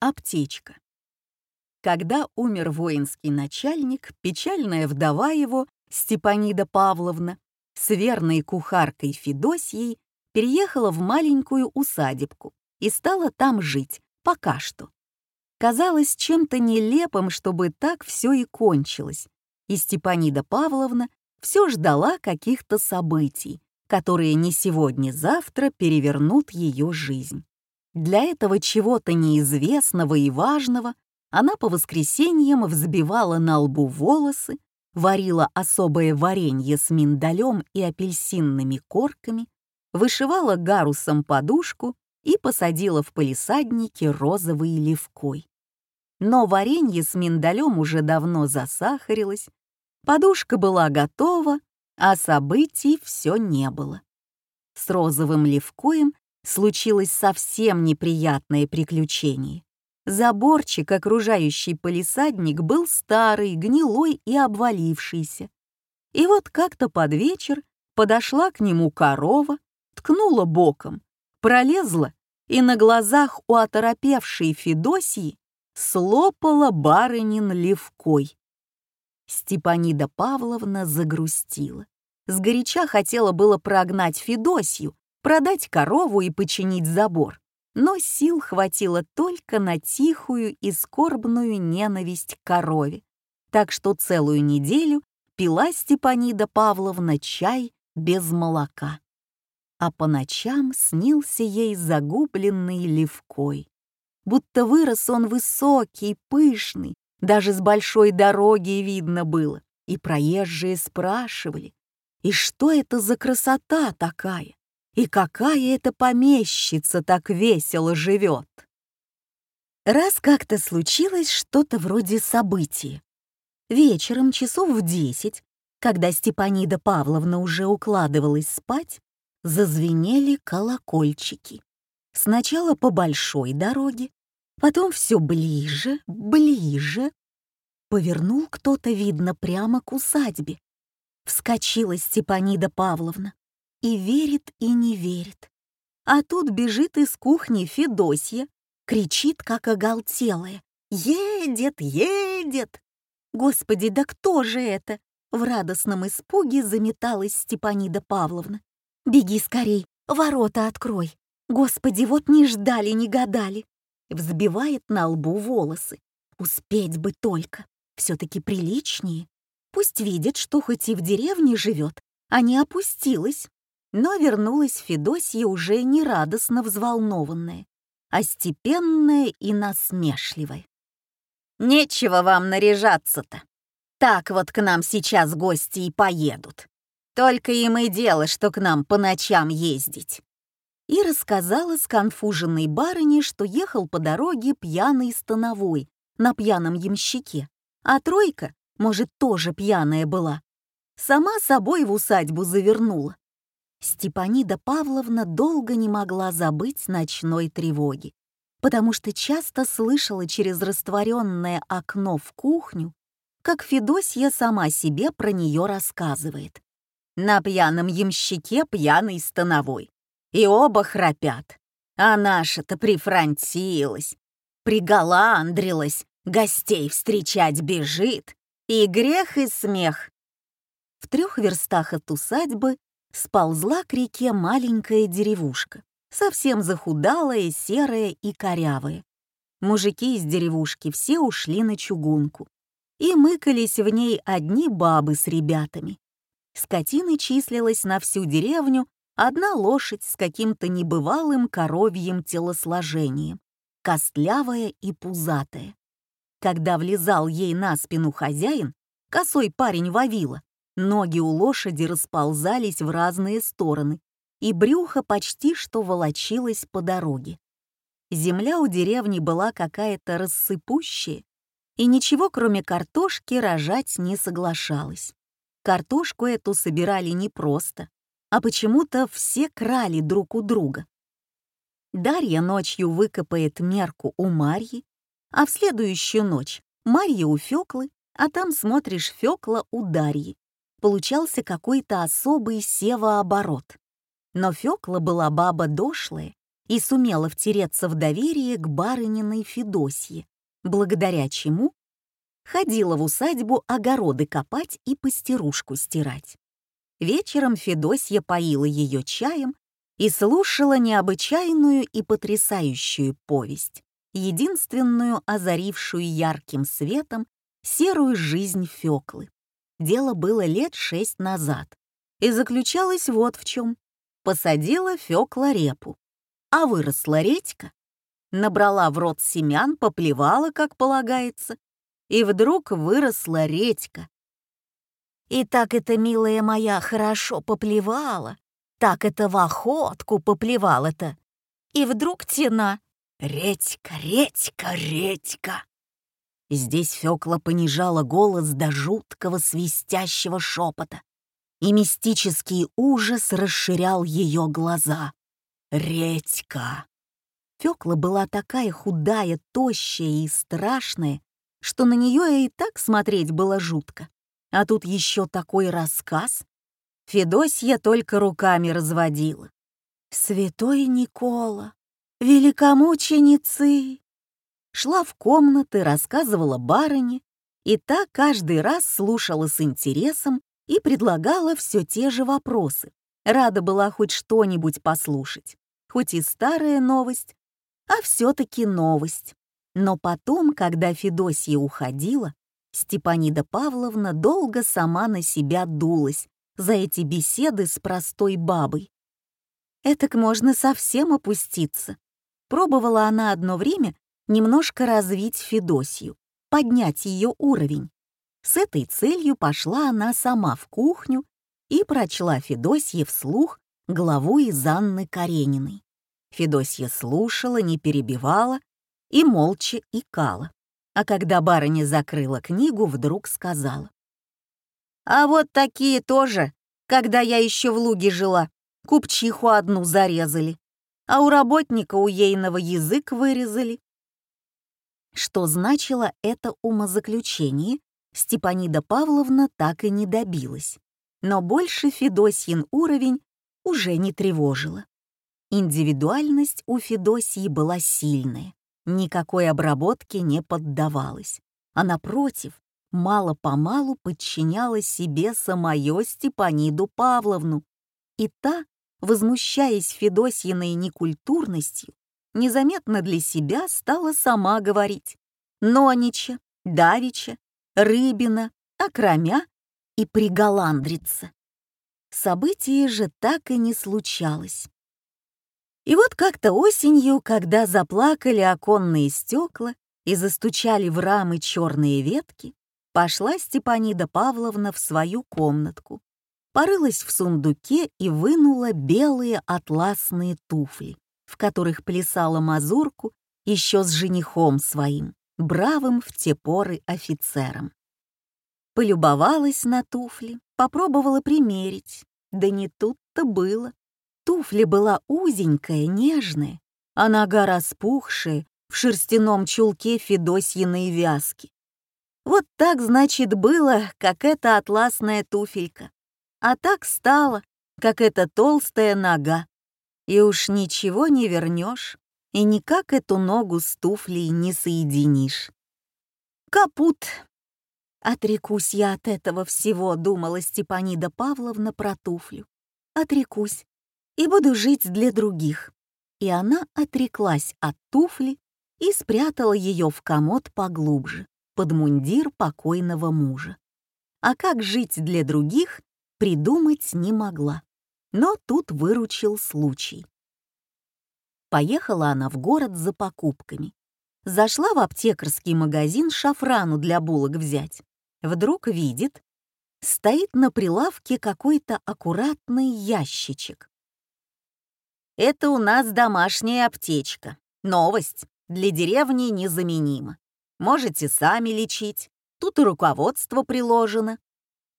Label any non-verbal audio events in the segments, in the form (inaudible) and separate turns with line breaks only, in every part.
Аптечка. Когда умер воинский начальник, печальная вдова его, Степанида Павловна, с верной кухаркой Федосьей переехала в маленькую усадебку и стала там жить, пока что. Казалось чем-то нелепым, чтобы так все и кончилось, и Степанида Павловна все ждала каких-то событий, которые не сегодня-завтра перевернут ее жизнь. Для этого чего-то неизвестного и важного она по воскресеньям взбивала на лбу волосы, варила особое варенье с миндалем и апельсинными корками, вышивала гарусом подушку и посадила в палисаднике розовой левкой. Но варенье с миндалем уже давно засахарилось, подушка была готова, а событий все не было. С розовым левкоем случилось совсем неприятное приключение. Заборчик, окружающий полисадник, был старый, гнилой и обвалившийся. И вот как-то под вечер подошла к нему корова, ткнула боком, пролезла и на глазах у оторопевшей Федосии слопала барынин левкой. Степанида Павловна загрустила. Сгоряча хотела было прогнать Федосью, продать корову и починить забор, но сил хватило только на тихую и скорбную ненависть к корове, так что целую неделю пила Степанида Павловна чай без молока. А по ночам снился ей загубленный левкой. Будто вырос он высокий, пышный, даже с большой дороги видно было, и проезжие спрашивали, и что это за красота такая? И какая это помещица так весело живет? Раз как-то случилось что-то вроде события. Вечером часов в десять, когда Степанида Павловна уже укладывалась спать, зазвенели колокольчики. Сначала по большой дороге, потом все ближе, ближе. Повернул кто-то, видно, прямо к усадьбе. Вскочила Степанида Павловна и верит, и не верит. А тут бежит из кухни Федосья, кричит, как оголтелая. «Едет, едет!» «Господи, да кто же это?» В радостном испуге заметалась Степанида Павловна. «Беги скорей, ворота открой! Господи, вот не ждали, не гадали!» Взбивает на лбу волосы. Успеть бы только, все-таки приличнее. Пусть видит, что хоть и в деревне живет, а не опустилась. Но вернулась Федосья уже не радостно взволнованная, а степенная и насмешливая. «Нечего вам наряжаться-то. Так вот к нам сейчас гости и поедут. Только им и дело, что к нам по ночам ездить». И рассказала сконфуженной барыне, что ехал по дороге пьяный становой на пьяном ямщике, а тройка, может, тоже пьяная была. Сама собой в усадьбу завернула. Степанида Павловна долго не могла забыть ночной тревоги, потому что часто слышала через растворенное окно в кухню, как Федосья сама себе про нее рассказывает. На пьяном ямщике пьяный становой, и оба храпят. А наша-то прифронтилась, приголандрилась, гостей встречать бежит, и грех, и смех. В трех верстах от усадьбы сползла к реке маленькая деревушка, совсем захудалая, серая и корявая. Мужики из деревушки все ушли на чугунку, и мыкались в ней одни бабы с ребятами. Скотины числилась на всю деревню одна лошадь с каким-то небывалым коровьим телосложением, костлявая и пузатая. Когда влезал ей на спину хозяин, косой парень Вавила, Ноги у лошади расползались в разные стороны, и брюхо почти что волочилось по дороге. Земля у деревни была какая-то рассыпущая, и ничего, кроме картошки, рожать не соглашалась. Картошку эту собирали не просто, а почему-то все крали друг у друга. Дарья ночью выкопает мерку у Марьи, а в следующую ночь Марья у Фёклы, а там смотришь Фёкла у Дарьи получался какой-то особый севооборот. Но Фёкла была баба дошлая и сумела втереться в доверие к барыниной Федосье, благодаря чему ходила в усадьбу огороды копать и пастерушку стирать. Вечером Федосья поила ее чаем и слушала необычайную и потрясающую повесть, единственную озарившую ярким светом серую жизнь Фёклы. Дело было лет шесть назад и заключалось вот в чем. Посадила Фёкла репу, а выросла редька. Набрала в рот семян, поплевала, как полагается, и вдруг выросла редька. И так это, милая моя, хорошо поплевала, так это в охотку поплевала-то. И вдруг тена «Редька, редька, редька!» Здесь Фёкла понижала голос до жуткого свистящего шепота, и мистический ужас расширял ее глаза. «Редька!» Фёкла была такая худая, тощая и страшная, что на нее и так смотреть было жутко. А тут еще такой рассказ. Федосья только руками разводила. «Святой Никола, великомученицы!» Шла в комнаты, рассказывала барыне, и та каждый раз слушала с интересом и предлагала все те же вопросы. Рада была хоть что-нибудь послушать, хоть и старая новость, а все-таки новость. Но потом, когда Федосья уходила, Степанида Павловна долго сама на себя дулась за эти беседы с простой бабой. Этак можно совсем опуститься. Пробовала она одно время немножко развить Федосью, поднять ее уровень. С этой целью пошла она сама в кухню и прочла Федосье вслух главу из Анны Карениной. Федосья слушала, не перебивала, и молча икала. А когда барыня закрыла книгу, вдруг сказала. «А вот такие тоже, когда я еще в луге жила, купчиху одну зарезали, а у работника у ейного язык вырезали». Что значило это умозаключение, Степанида Павловна так и не добилась. Но больше Федосьин уровень уже не тревожила. Индивидуальность у Федосии была сильная никакой обработке не поддавалась, а напротив, мало-помалу подчиняла себе самое Степаниду Павловну. И та, возмущаясь Федосьиной некультурностью, незаметно для себя стала сама говорить «Нонича», «Давича», «Рыбина», «Окромя» и «Приголандрица». Событие же так и не случалось. И вот как-то осенью, когда заплакали оконные стекла и застучали в рамы черные ветки, пошла Степанида Павловна в свою комнатку, порылась в сундуке и вынула белые атласные туфли, в которых плясала мазурку еще с женихом своим, бравым в те поры офицером. Полюбовалась на туфли, попробовала примерить, да не тут-то было туфли была узенькая, нежная, а нога распухшая, в шерстяном чулке Федосьиной вязки. Вот так, значит, было, как эта атласная туфелька. А так стало, как эта толстая нога. И уж ничего не вернешь, и никак эту ногу с туфлей не соединишь. Капут. Отрекусь я от этого всего, думала Степанида Павловна про туфлю. Отрекусь и буду жить для других». И она отреклась от туфли и спрятала ее в комод поглубже, под мундир покойного мужа. А как жить для других, придумать не могла. Но тут выручил случай. Поехала она в город за покупками. Зашла в аптекарский магазин шафрану для булок взять. Вдруг видит, стоит на прилавке какой-то аккуратный ящичек. Это у нас домашняя аптечка. Новость. Для деревни незаменима. Можете сами лечить. Тут и руководство приложено.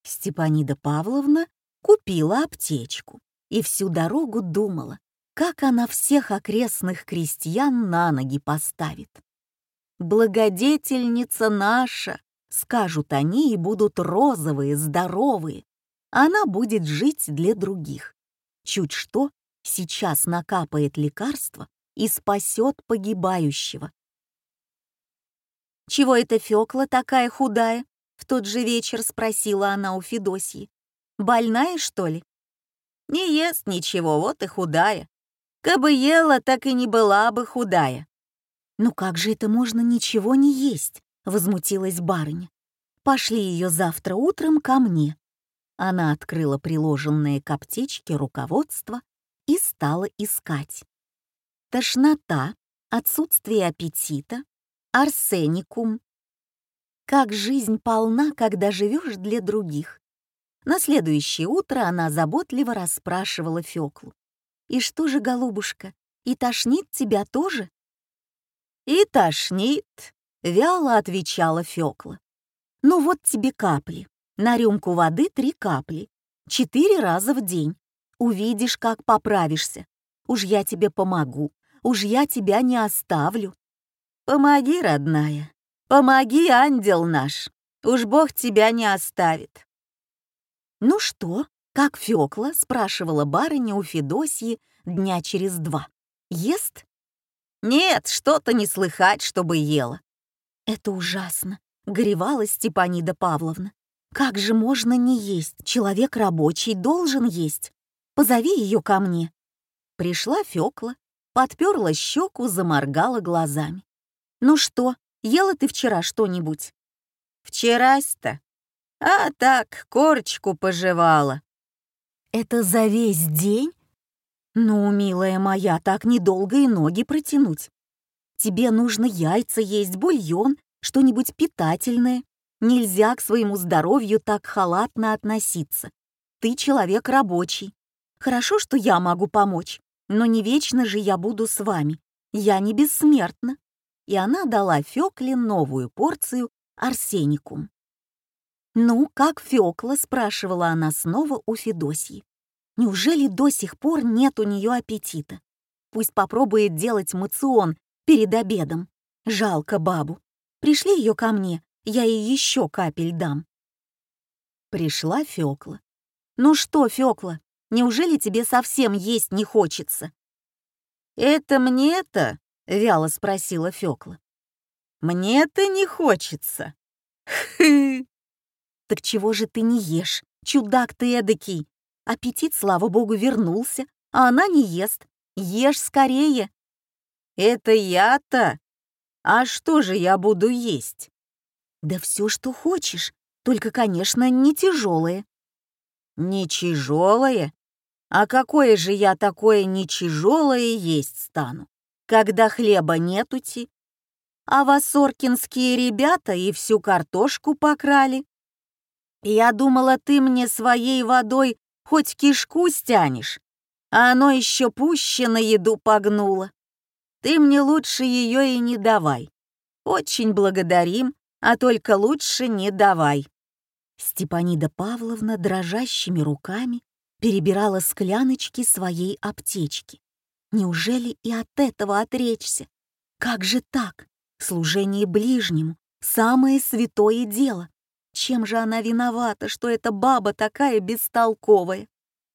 Степанида Павловна купила аптечку и всю дорогу думала, как она всех окрестных крестьян на ноги поставит. «Благодетельница наша!» — скажут они и будут розовые, здоровые. Она будет жить для других. Чуть что, сейчас накапает лекарство, и спасет погибающего. «Чего это Фёкла такая худая?» — в тот же вечер спросила она у Федосьи. «Больная, что ли?» «Не ест ничего, вот и худая. Кабы ела, так и не была бы худая».
«Ну как же это можно ничего не есть?» — возмутилась барыня. «Пошли ее завтра утром ко мне». Она открыла приложенные к аптечке руководство и стала искать. Тошнота, отсутствие аппетита, арсеникум. Как жизнь полна, когда живешь для других. На следующее утро она заботливо расспрашивала Фёклу. «И что же, голубушка, и тошнит тебя тоже?»
«И тошнит», — вяло отвечала Фёкла.
«Ну вот тебе капли. На рюмку воды три капли. Четыре раза в день. Увидишь, как поправишься. Уж я тебе помогу. Уж я тебя не оставлю».
«Помоги, родная. Помоги, ангел наш. Уж Бог тебя не оставит».
«Ну что, как Фёкла?» — спрашивала барыня у Федосьи дня через два. «Ест?»
«Нет, что-то не слыхать, чтобы ела».
«Это ужасно», — горевала Степанида Павловна. «Как же можно не есть? Человек рабочий должен есть. Позови ее ко мне».
Пришла Фёкла, подперла щеку, заморгала глазами.
«Ну что, ела ты вчера что-нибудь?»
«Вчерась-то? А так, корочку пожевала».
«Это за весь день?» «Ну, милая моя, так недолго и ноги протянуть. Тебе нужно яйца есть, бульон, что-нибудь питательное. Нельзя к своему здоровью так халатно относиться. Ты человек рабочий. Хорошо, что я могу помочь, но не вечно же я буду с вами. Я не бессмертна». И она дала Фёкле новую порцию арсеникум. «Ну, как Фёкла?» — спрашивала она снова у Федосьи. «Неужели до сих пор нет у нее аппетита? Пусть попробует делать мацион перед обедом. Жалко бабу. Пришли ее ко мне, я ей еще капель дам». Пришла Фёкла. «Ну что, Фёкла, неужели тебе совсем есть не хочется?»
«Это мне-то?» — вяло спросила Фёкла. «Мне-то не хочется». (laughs)
«Хы!» Так чего же ты не ешь? Чудак ты эдакий. Аппетит, слава богу, вернулся, а она не ест. Ешь скорее.
Это я-то? А что же я буду есть?
Да все, что хочешь, только, конечно, не тяжелое.
Не тяжелое? А какое же я такое не тяжелое есть стану, когда хлеба нетути? А васоркинские ребята и всю картошку покрали. Я думала, ты мне своей водой хоть кишку стянешь, а оно еще пуще на еду погнуло. Ты мне лучше ее и не давай. Очень благодарим, а только лучше не давай».
Степанида Павловна дрожащими руками перебирала скляночки своей аптечки. Неужели и от этого отречься? Как же так? Служение ближнему — самое святое дело. Чем же она виновата, что эта баба такая бестолковая?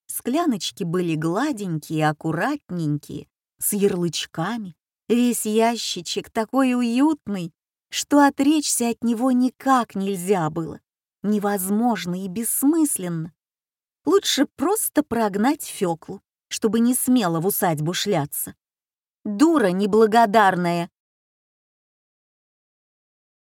Скляночки были гладенькие, аккуратненькие, с ярлычками. Весь ящичек такой уютный, что отречься от него никак нельзя было. Невозможно и бессмысленно. Лучше просто прогнать Фёклу, чтобы не смело в усадьбу шляться. Дура неблагодарная,